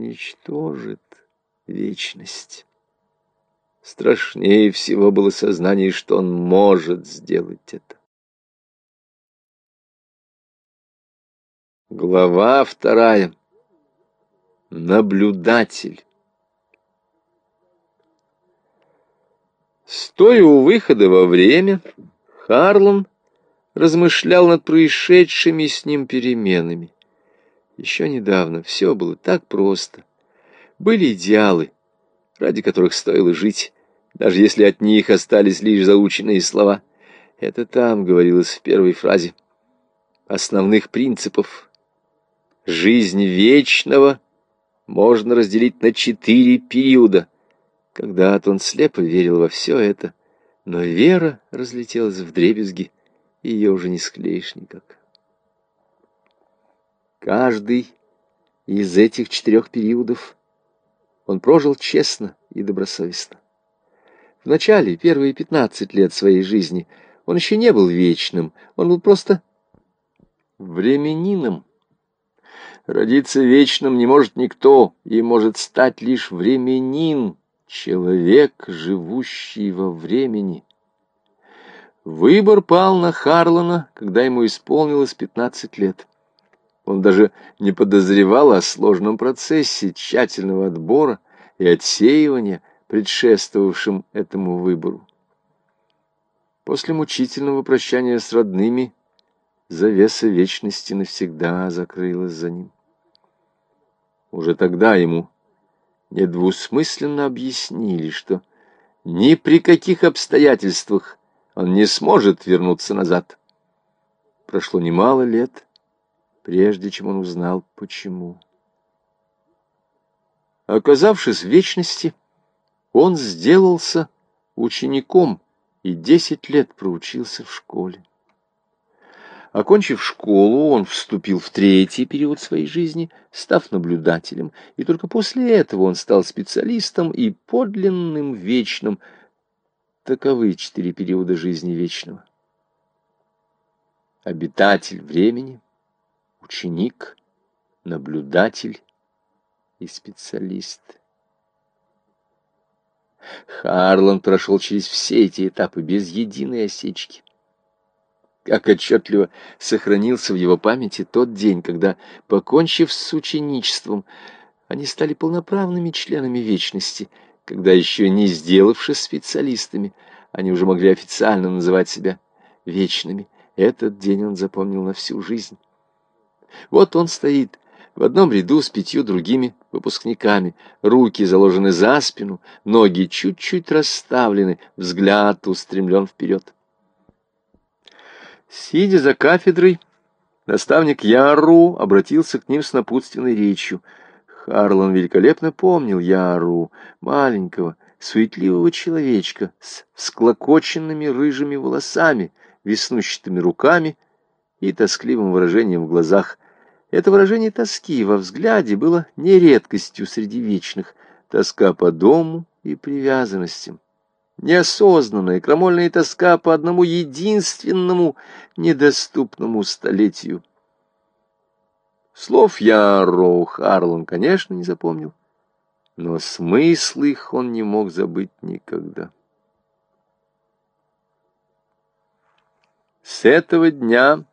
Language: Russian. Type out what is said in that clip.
уничтожит вечность. Страшнее всего было сознание, что он может сделать это. Глава вторая. Наблюдатель. Стоя у выхода во время, Харлан размышлял над происшедшими с ним переменами. Еще недавно все было так просто. Были идеалы, ради которых стоило жить, даже если от них остались лишь заученные слова. Это там говорилось в первой фразе. Основных принципов. Жизнь вечного можно разделить на четыре периода. Когда-то он слепо верил во все это, но вера разлетелась в дребезги, ее уже не склеишь никак. Каждый из этих четырех периодов он прожил честно и добросовестно. В начале, первые пятнадцать лет своей жизни, он еще не был вечным, он был просто временином. Родиться вечным не может никто, и может стать лишь временин, человек, живущий во времени. Выбор пал на Харлана, когда ему исполнилось пятнадцать лет. Он даже не подозревал о сложном процессе тщательного отбора и отсеивания, предшествовавшем этому выбору. После мучительного прощания с родными завеса вечности навсегда закрылась за ним. Уже тогда ему недвусмысленно объяснили, что ни при каких обстоятельствах он не сможет вернуться назад. Прошло немало лет, прежде чем он узнал, почему. Оказавшись в вечности, он сделался учеником и десять лет проучился в школе. Окончив школу, он вступил в третий период своей жизни, став наблюдателем, и только после этого он стал специалистом и подлинным вечным. Таковы четыре периода жизни вечного. Обитатель времени, ученик, наблюдатель и специалист. Харлан прошел через все эти этапы без единой осечки. Как отчетливо сохранился в его памяти тот день, когда, покончив с ученичеством, они стали полноправными членами вечности, когда, еще не сделавшись специалистами, они уже могли официально называть себя вечными. Этот день он запомнил на всю жизнь. Вот он стоит в одном ряду с пятью другими выпускниками, руки заложены за спину, ноги чуть-чуть расставлены, взгляд устремлен вперед. Сидя за кафедрой, наставник Яру обратился к ним с напутственной речью. Харлан великолепно помнил Яру, маленького, суетливого человечка с всклокоченными рыжими волосами, веснущатыми руками и тоскливым выражением в глазах. Это выражение тоски во взгляде было не редкостью среди вечных, тоска по дому и привязанностям неосознанная крамольная тоска по одному единственному недоступному столетию. Слов я Роу Харлан, конечно, не запомнил, но смысл их он не мог забыть никогда. С этого дня